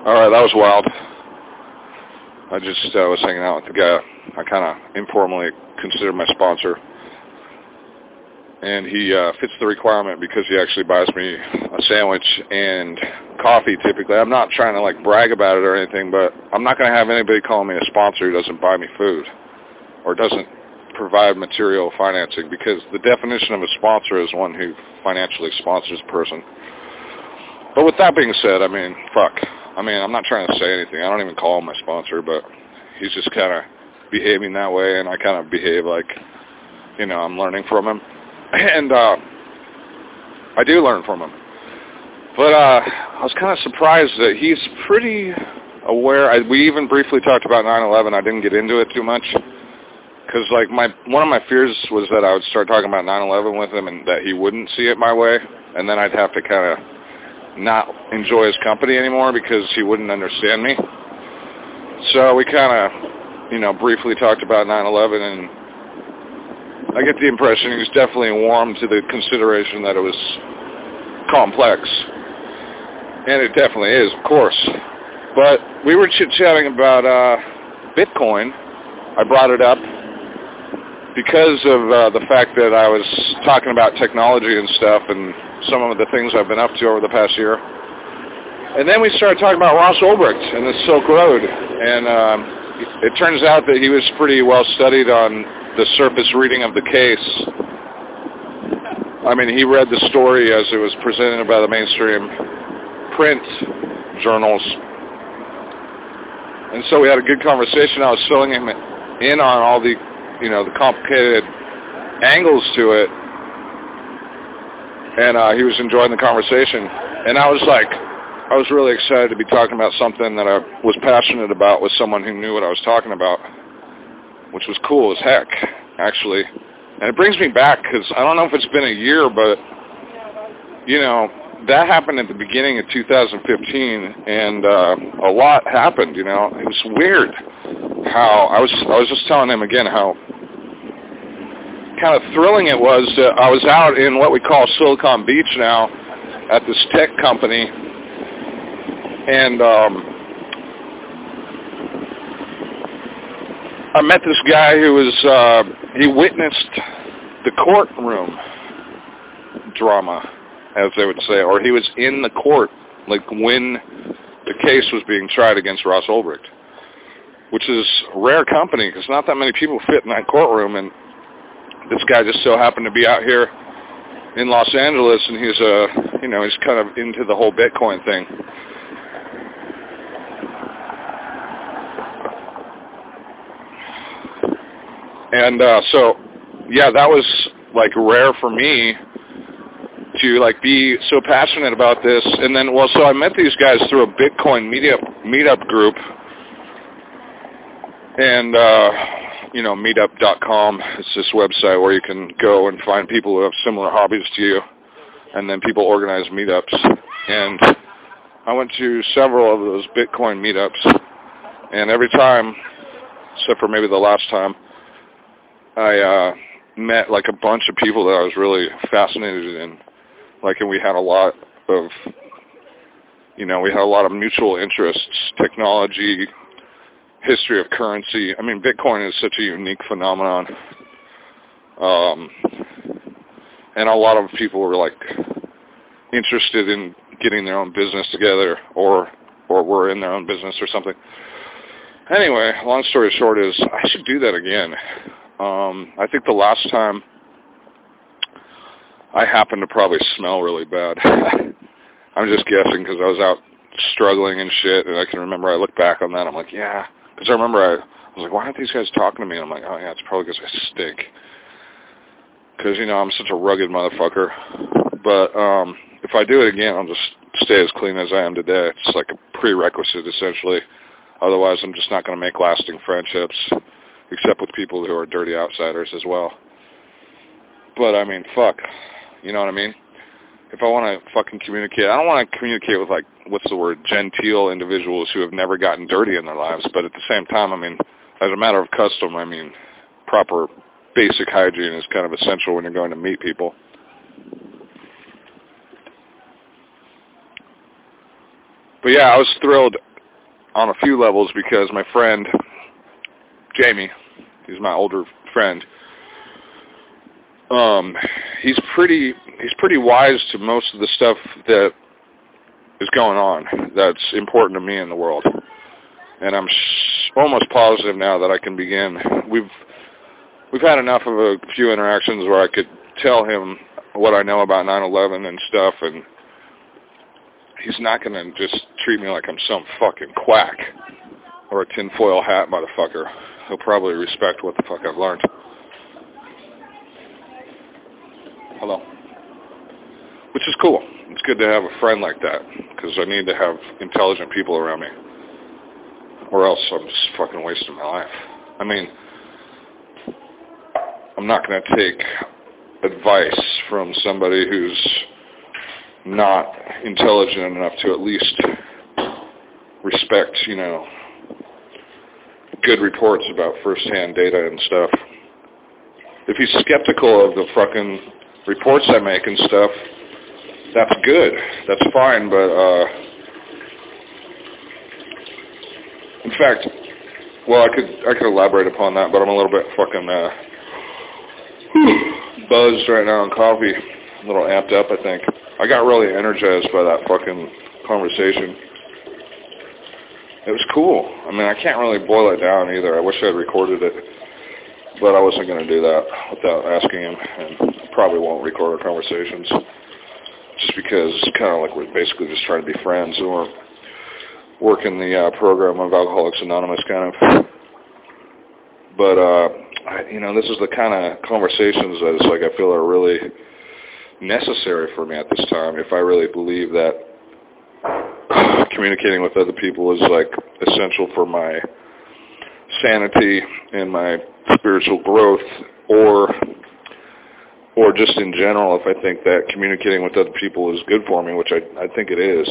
All right, that was wild. I just uh, was hanging out with the guy I kind of informally consider my sponsor. And he uh, fits the requirement because he actually buys me a sandwich and coffee typically. I'm not trying to like brag about it or anything, but I'm not going to have anybody call me a sponsor who doesn't buy me food or doesn't provide material financing because the definition of a sponsor is one who financially sponsors a person. But with that being said, I mean, fuck. I mean, I'm not trying to say anything. I don't even call him my sponsor, but he's just kind of behaving that way, and I kind of behave like, you know, I'm learning from him. And uh, I do learn from him. But uh, I was kind of surprised that he's pretty aware. I, we even briefly talked about 9/11. I didn't get into it too much because, like, my one of my fears was that I would start talking about 9/11 with him and that he wouldn't see it my way, and then I'd have to kind of not enjoy his company anymore because he wouldn't understand me. So we kind of, you know, briefly talked about 9/11, and I get the impression he's definitely warm to the consideration that it was complex, and it definitely is, of course. But we were chit-chatting about uh, Bitcoin. I brought it up because of uh, the fact that I was talking about technology and stuff and some of the things I've been up to over the past year. And then we started talking about Ross Ulbricht and the Silk Road. And um, it turns out that he was pretty well studied on the surface reading of the case. I mean, he read the story as it was presented by the mainstream print journals. And so we had a good conversation. I was filling him in on all the, you know, the complicated angles to it and uh, he was enjoying the conversation. And I was like, I was really excited to be talking about something that I was passionate about with someone who knew what I was talking about, which was cool as heck, actually. And it brings me back because I don't know if it's been a year, but you know that happened at the beginning of 2015, and uh, a lot happened. You know, it was weird how I was. I was just telling him again how kind of thrilling it was. Uh, I was out in what we call Silicon Beach now at this tech company, and um, I met this guy who was uh, he witnessed the courtroom drama, as they would say, or he was in the court like when the case was being tried against Ross Ulbricht, which is rare company because not that many people fit in that courtroom, and this guy just so happened to be out here in Los Angeles, and he's uh, you know, he's kind of into the whole Bitcoin thing. And uh, so, yeah, that was like rare for me to like be so passionate about this. And then, well, so I met these guys through a Bitcoin meetup meetup group, and uh, you know, meetup.com. It's this website where you can go and find people who have similar hobbies to you, and then people organize meetups. And I went to several of those Bitcoin meetups, and every time, except for maybe the last time, I uh, met like a bunch of people that I was really fascinated in. Like, and we had a lot of, you know, we had a lot of mutual interests, technology, history of currency. I mean, Bitcoin is such a unique phenomenon. Um, and a lot of people were like interested in getting their own business together or or were in their own business or something. Anyway, long story short is I should do that again. Um, I think the last time I happened to probably smell really bad. I'm just guessing because I was out struggling and shit, and I can remember I look back on that. I'm like, yeah, because I remember I, I was like, why aren't these guys talking to me? And I'm like, oh yeah, it's probably because I stink. Because you know I'm such a rugged motherfucker. But um, if I do it again, I'll just stay as clean as I am today. It's like a prerequisite essentially. Otherwise, I'm just not going to make lasting friendships, except with people who are dirty outsiders as well. But I mean, fuck. You know what I mean? If I want to fucking communicate, I don't want to communicate with like what's the word, genteel individuals who have never gotten dirty in their lives. But at the same time, I mean, as a matter of custom, I mean, proper basic hygiene is kind of essential when you're going to meet people. But yeah, I was thrilled on a few levels because my friend Jamie, he's my older friend. Um, he's pretty he's pretty wise to most of the stuff that is going on that's important to me in the world. And I'm almost positive now that I can begin. We've we've had enough of a few interactions where I could tell him what I know about 9/11 and stuff, and he's not going to just treat me like I'm some fucking quack or a tinfoil hat motherfucker. He'll probably respect what the fuck I've learned. Hello. Which is cool. It's good to have a friend like that because I need to have intelligent people around me, or else I'm just fucking wasting my life. I mean, I'm not going to take advice from somebody who's not intelligent enough to at least respect, you know, good reports about first-hand data and stuff. If he's skeptical of the fucking reports I make and stuff, that's good. That's fine, but uh in fact, well, I could I could elaborate upon that, but I'm a little bit fucking uh buzzed right now on coffee, a little amped up, I think. I got really energized by that fucking conversation. It was cool. I mean, I can't really boil it down either. I wish I had recorded it, but I wasn't going to do that without asking him, and probably won't record our conversations just because it's kind of like we're basically just trying to be friends and we're working the uh, program of Alcoholics Anonymous kind of. But, uh, I, you know, this is the kind of conversations that it's like I feel are really necessary for me at this time if I really believe that communicating with other people is like essential for my sanity and my spiritual growth or or just in general if I think that communicating with other people is good for me, which I I think it is.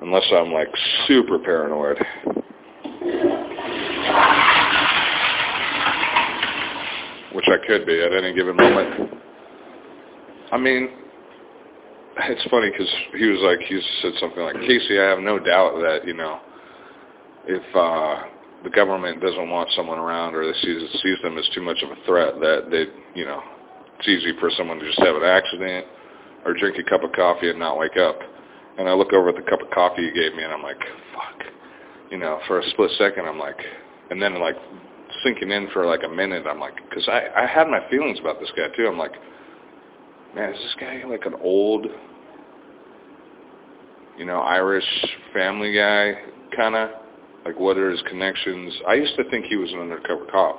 Unless I'm like super paranoid. Which I could be at any given moment. I mean, it's funny because he was like, he said something like, Casey, I have no doubt that, you know, if uh, the government doesn't want someone around or they sees, sees them as too much of a threat, that they, you know, it's easy for someone to just have an accident or drink a cup of coffee and not wake up. And I look over at the cup of coffee he gave me and I'm like, fuck. You know, for a split second I'm like, and then like sinking in for like a minute, I'm like, because I, I had my feelings about this guy too. I'm like, man, is this guy like an old, you know, Irish family guy kind of? Like, what are his connections? I used to think he was an undercover cop.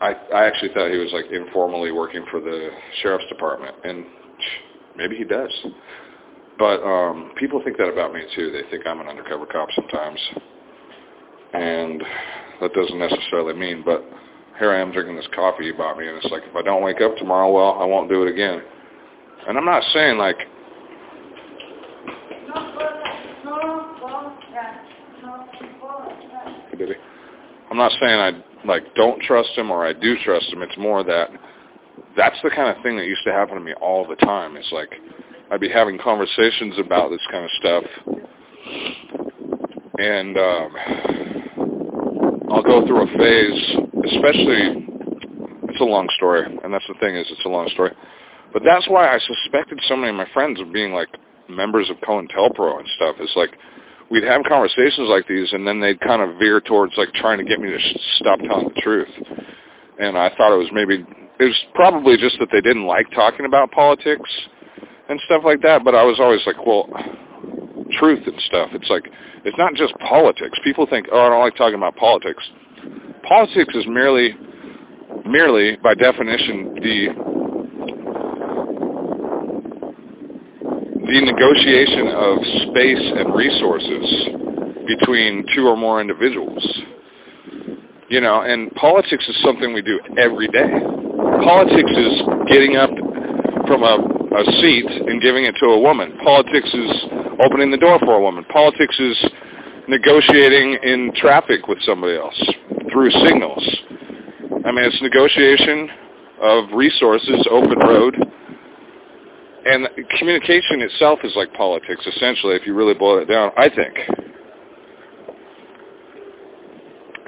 I I actually thought he was like informally working for the sheriff's department, and maybe he does. But um people think that about me too. They think I'm an undercover cop sometimes, and that doesn't necessarily mean. But here I am drinking this coffee you bought me, and it's like if I don't wake up tomorrow, well, I won't do it again. And I'm not saying like I'm not saying I like don't trust him or I do trust him. It's more that that's the kind of thing that used to happen to me all the time. It's like I'd be having conversations about this kind of stuff, and um, I'll go through a phase, especially. It's a long story, and that's the thing is it's a long story. But that's why I suspected so many of my friends of being like members of COINTELPRO and stuff. It's like we'd have conversations like these, and then they'd kind of veer towards like trying to get me to sh- stop telling the truth. And I thought it was maybe it was probably just that they didn't like talking about politics and stuff like that. But I was always like, well, truth and stuff. It's like it's not just politics. People think, oh, I don't like talking about politics. Politics is merely, merely by definition, the the negotiation of space and resources between two or more individuals. You know, and politics is something we do every day. Politics is getting up from a, a seat and giving it to a woman. Politics is opening the door for a woman. Politics is negotiating in traffic with somebody else through signals. I mean, it's negotiation of resources, open road, and communication itself is like politics, essentially, if you really boil it down, I think.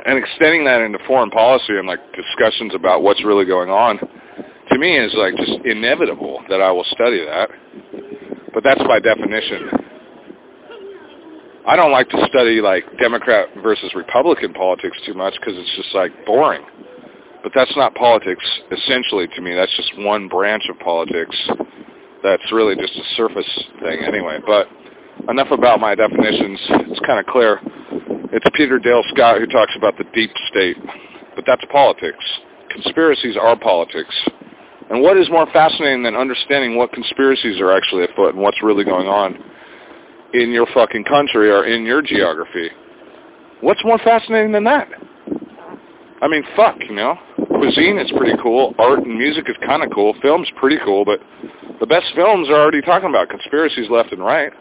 And extending that into foreign policy and like discussions about what's really going on, to me is like just inevitable that I will study that. But that's by definition. I don't like to study like Democrat versus Republican politics too much because it's just like boring. But that's not politics essentially to me. That's just one branch of politics that's really just a surface thing anyway. But enough about my definitions. It's kind of clear. It's Peter Dale Scott who talks about the deep state. But that's politics. Conspiracies are politics. And what is more fascinating than understanding what conspiracies are actually afoot and what's really going on in your fucking country or in your geography? What's more fascinating than that? I mean, fuck, you know? Cuisine is pretty cool. Art and music is kind of cool. Film's pretty cool, but the best films are already talking about conspiracies left and right.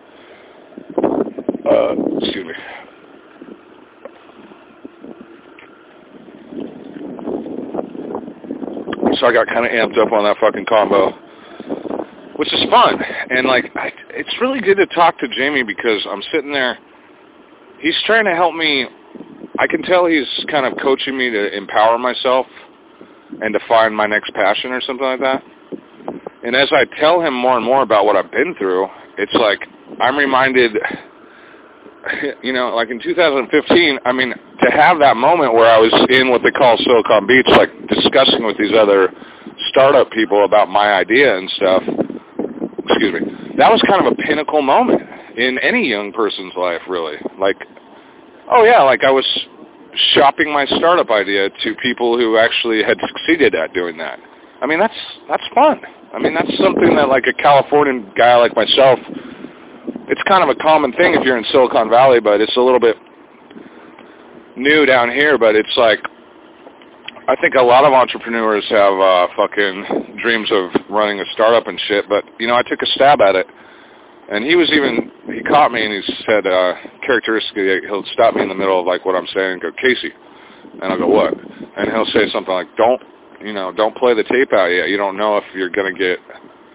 Uh, excuse me. So I got kind of amped up on that fucking combo, which is fun. And like, I, it's really good to talk to Jamie because I'm sitting there. He's trying to help me. I can tell he's kind of coaching me to empower myself and to find my next passion or something like that. And as I tell him more and more about what I've been through, it's like I'm reminded, you know, like in 2015, I mean, to have that moment where I was in what they call Silicon Beach, like discussing with these other startup people about my idea and stuff, excuse me, that was kind of a pinnacle moment in any young person's life, really. Like, oh yeah, like I was shopping my startup idea to people who actually had succeeded at doing that. I mean, that's that's fun. I mean, that's something that like a Californian guy like myself, it's kind of a common thing if you're in Silicon Valley, but it's a little bit new down here. But it's like, I think a lot of entrepreneurs have uh, fucking dreams of running a startup and shit. But you know, I took a stab at it, and he was even he caught me and he said uh, characteristically he'll stop me in the middle of like what I'm saying and go Casey, and I'll go what, and he'll say something like don't you know don't play the tape out yet. You don't know if you're gonna get.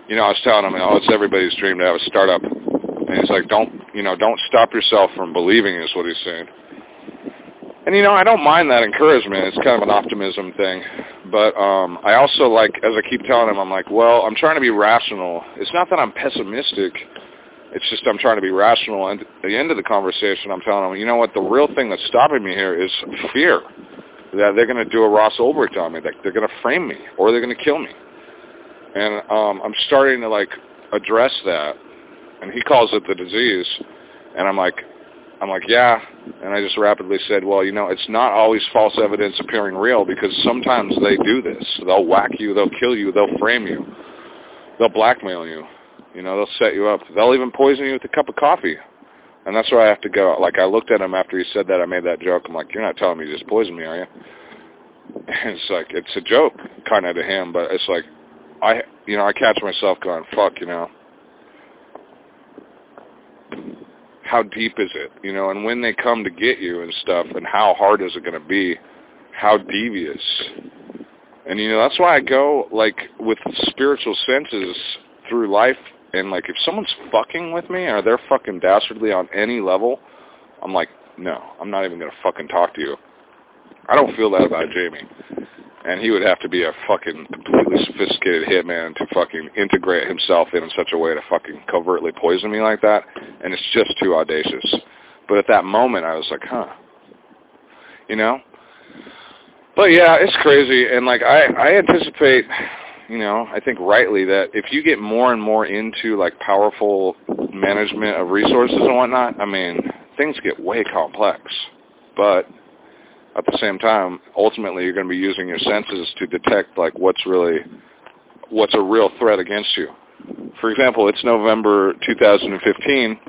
You know, I was telling him, oh, it's everybody's dream to have a startup, and he's like, don't you know, don't stop yourself from believing is what he's saying. And you know, I don't mind that encouragement. It's kind of an optimism thing. But um I also like as I keep telling him I'm like, well, I'm trying to be rational. It's not that I'm pessimistic. It's just I'm trying to be rational. And at the end of the conversation, I'm telling them, you know what? The real thing that's stopping me here is fear that they're going to do a Ross Ulbricht on me. That they're going to frame me or they're going to kill me. And um, I'm starting to like address that. And he calls it the disease. And I'm like, I'm like, yeah. And I just rapidly said, well, you know, it's not always false evidence appearing real because sometimes they do this. They'll whack you. They'll kill you. They'll frame you. They'll blackmail you. You know, they'll set you up. They'll even poison you with a cup of coffee. And that's where I have to go. Like, I looked at him after he said that. I made that joke. I'm like, you're not telling me you just poisoned me, are you? And it's like, it's a joke kind of to him, but it's like, I, you know, I catch myself going, fuck, you know. How deep is it? You know, and when they come to get you and stuff, and how hard is it going to be? How devious? And, you know, that's why I go, like, with spiritual senses through life and like if someone's fucking with me or they're fucking dastardly on any level, I'm like, no, I'm not even gonna fucking talk to you. I don't feel that about Jamie. And he would have to be a fucking completely sophisticated hitman to fucking integrate himself in such a way to fucking covertly poison me like that. And it's just too audacious. But at that moment, I was like, huh. You know? But yeah, it's crazy. And like, I, I anticipate you know, I think rightly that if you get more and more into like powerful management of resources and whatnot, I mean, things get way complex. But at the same time, ultimately you're going to be using your senses to detect like what's really what's a real threat against you. For example, it's November 2015.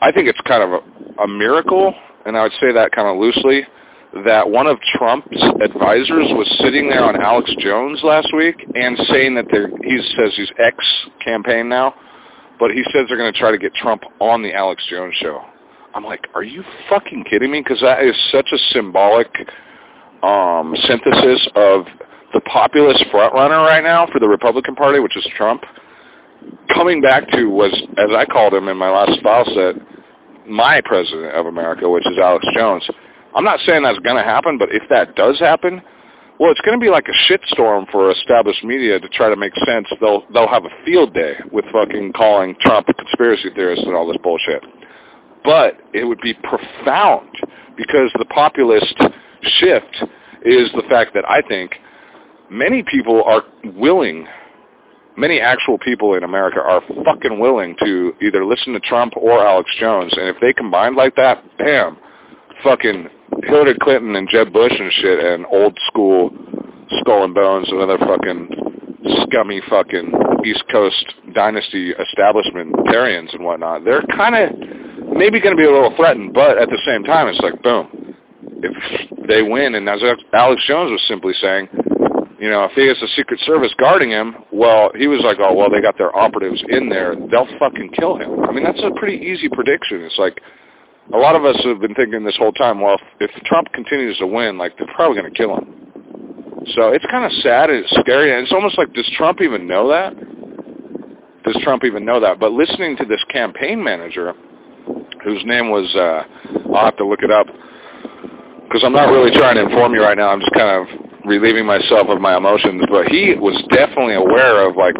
I think it's kind of a, a miracle, and I would say that kind of loosely, that one of Trump's advisors was sitting there on Alex Jones last week and saying that they're, he says he's ex-campaign now, but he says they're going to try to get Trump on the Alex Jones show. I'm like, are you fucking kidding me? Because that is such a symbolic um, synthesis of the populist frontrunner right now for the Republican Party, which is Trump, coming back to was, as I called him in my last file set, my president of America, which is Alex Jones. I'm not saying that's going to happen, but if that does happen, well, it's going to be like a shitstorm for established media to try to make sense. They'll they'll have a field day with fucking calling Trump a conspiracy theorist and all this bullshit. But it would be profound because the populist shift is the fact that I think many people are willing, many actual people in America are fucking willing to either listen to Trump or Alex Jones, and if they combine like that, bam, fucking Hillary Clinton and Jeb Bush and shit and old school skull and bones and other fucking scummy fucking East Coast dynasty establishmentarians and whatnot, they're kind of maybe going to be a little threatened, but at the same time, it's like, boom, if they win, and as Alex Jones was simply saying, you know, if he has the Secret Service guarding him, well, he was like, oh, well, they got their operatives in there, they'll fucking kill him. I mean, that's a pretty easy prediction. It's like, a lot of us have been thinking this whole time, well, if, if Trump continues to win, like, they're probably going to kill him. So it's kind of sad and it's scary, and it's almost like, does Trump even know that? Does Trump even know that? But listening to this campaign manager, whose name was, uh, I'll have to look it up, because I'm not really trying to inform you right now. I'm just kind of relieving myself of my emotions. But he was definitely aware of like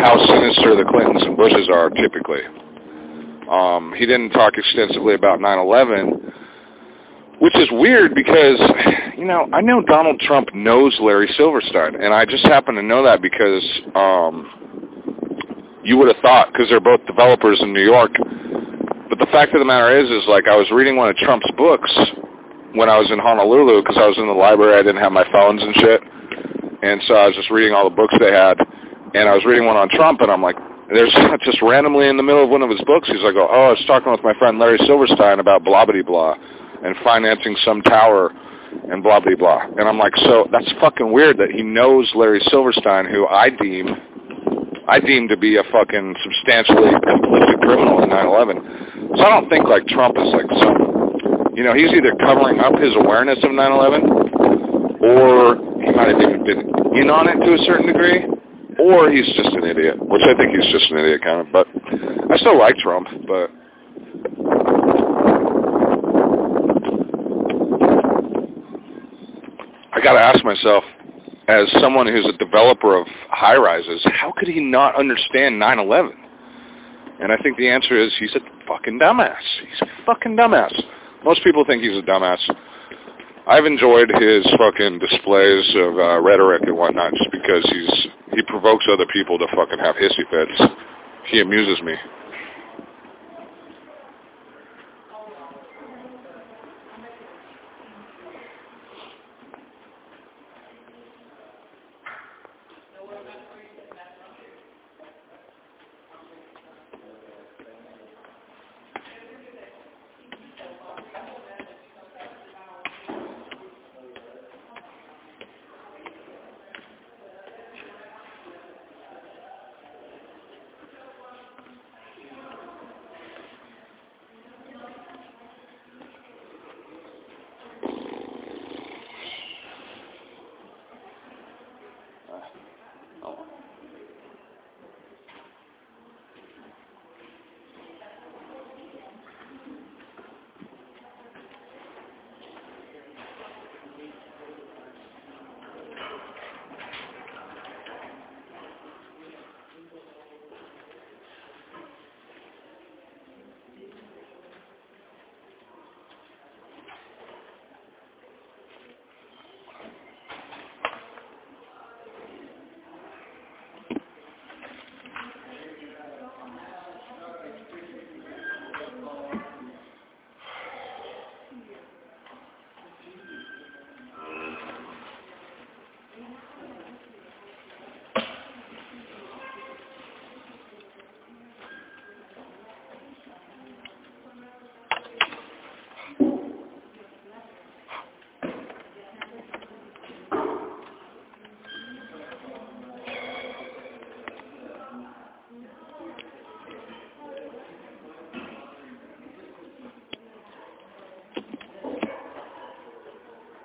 how sinister the Clintons and Bushes are typically. Um, he didn't talk extensively about 9/11, which is weird because, you know, I know Donald Trump knows Larry Silverstein, and I just happen to know that because um, you would have thought because they're both developers in New York. But the fact of the matter is, is like I was reading one of Trump's books when I was in Honolulu because I was in the library. I didn't have my phones and shit, and so I was just reading all the books they had, and I was reading one on Trump, and I'm like, there's just randomly in the middle of one of his books, he's like, oh, I was talking with my friend Larry Silverstein about blah blah blah, and financing some tower, and blah blah blah. And I'm like, so that's fucking weird that he knows Larry Silverstein, who I deem, I deem to be a fucking substantially complicit criminal in 9/11. So I don't think like Trump is like some, you know, he's either covering up his awareness of 9/11, or he might have even been in on it to a certain degree or he's just an idiot, which I think he's just an idiot kind of. But I still like Trump, but I got to ask myself, as someone who's a developer of high rises, how could he not understand 9/11? And I think the answer is he's a fucking dumbass. He's a fucking dumbass. Most people think he's a dumbass. I've enjoyed his fucking displays of uh, rhetoric and whatnot just because he's he provokes other people to fucking have hissy fits. He amuses me.